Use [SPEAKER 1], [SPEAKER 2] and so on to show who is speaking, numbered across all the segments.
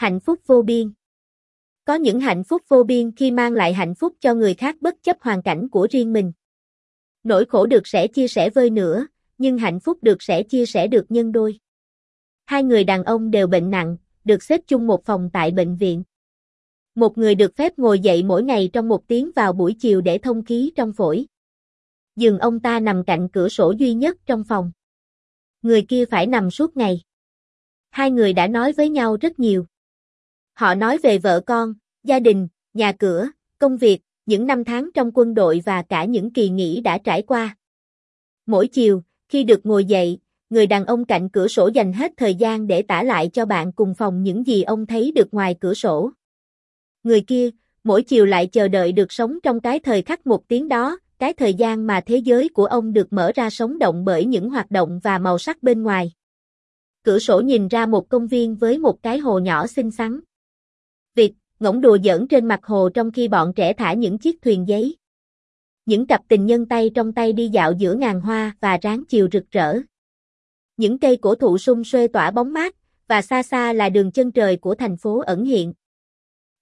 [SPEAKER 1] Hạnh phúc vô biên. Có những hạnh phúc vô biên khi mang lại hạnh phúc cho người khác bất chấp hoàn cảnh của riêng mình. Nỗi khổ được sẽ chia sẻ vơi nữa, nhưng hạnh phúc được sẽ chia sẻ được nhân đôi. Hai người đàn ông đều bệnh nặng, được xếp chung một phòng tại bệnh viện. Một người được phép ngồi dậy mỗi ngày trong một tiếng vào buổi chiều để thông khí trong phổi. Giường ông ta nằm cạnh cửa sổ duy nhất trong phòng. Người kia phải nằm suốt ngày. Hai người đã nói với nhau rất nhiều. Họ nói về vợ con, gia đình, nhà cửa, công việc, những năm tháng trong quân đội và cả những kỳ nghỉ đã trải qua. Mỗi chiều, khi được ngồi dậy, người đàn ông cạnh cửa sổ dành hết thời gian để tả lại cho bạn cùng phòng những gì ông thấy được ngoài cửa sổ. Người kia, mỗi chiều lại chờ đợi được sống trong cái thời khắc một tiếng đó, cái thời gian mà thế giới của ông được mở ra sống động bởi những hoạt động và màu sắc bên ngoài. Cửa sổ nhìn ra một công viên với một cái hồ nhỏ xinh xắn việc ngỗng đùa giỡn trên mặt hồ trong khi bọn trẻ thả những chiếc thuyền giấy. Những cặp tình nhân tay trong tay đi dạo giữa ngàn hoa và ráng chiều rực rỡ. Những cây cổ thụ sum xuê tỏa bóng mát, và xa xa là đường chân trời của thành phố ẩn hiện.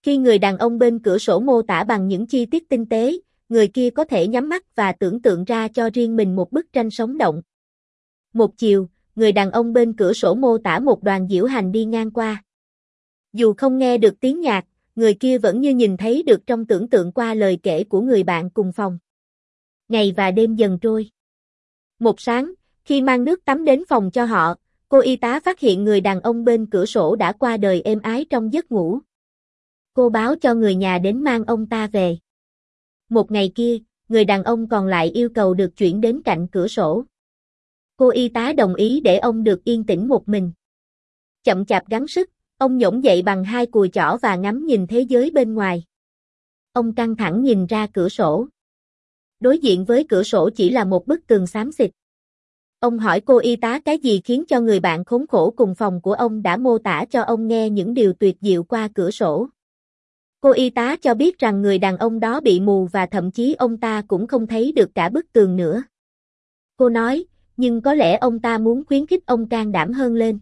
[SPEAKER 1] Khi người đàn ông bên cửa sổ mô tả bằng những chi tiết tinh tế, người kia có thể nhắm mắt và tưởng tượng ra cho riêng mình một bức tranh sống động. Một chiều, người đàn ông bên cửa sổ mô tả một đoàn diễu hành đi ngang qua. Dù không nghe được tiếng nhạc, người kia vẫn như nhìn thấy được trong tưởng tượng qua lời kể của người bạn cùng phòng. Ngày và đêm dần trôi. Một sáng, khi mang nước tắm đến phòng cho họ, cô y tá phát hiện người đàn ông bên cửa sổ đã qua đời êm ái trong giấc ngủ. Cô báo cho người nhà đến mang ông ta về. Một ngày kia, người đàn ông còn lại yêu cầu được chuyển đến cạnh cửa sổ. Cô y tá đồng ý để ông được yên tĩnh một mình. Chậm chạp gắng sức, ông nhổm dậy bằng hai cùi chỏ và ngắm nhìn thế giới bên ngoài. Ông căng thẳng nhìn ra cửa sổ. Đối diện với cửa sổ chỉ là một bức tường xám xịt. Ông hỏi cô y tá cái gì khiến cho người bạn khốn khổ cùng phòng của ông đã mô tả cho ông nghe những điều tuyệt diệu qua cửa sổ. Cô y tá cho biết rằng người đàn ông đó bị mù và thậm chí ông ta cũng không thấy được cả bức tường nữa. Cô nói, nhưng có lẽ ông ta muốn khuyến khích ông can đảm hơn lên.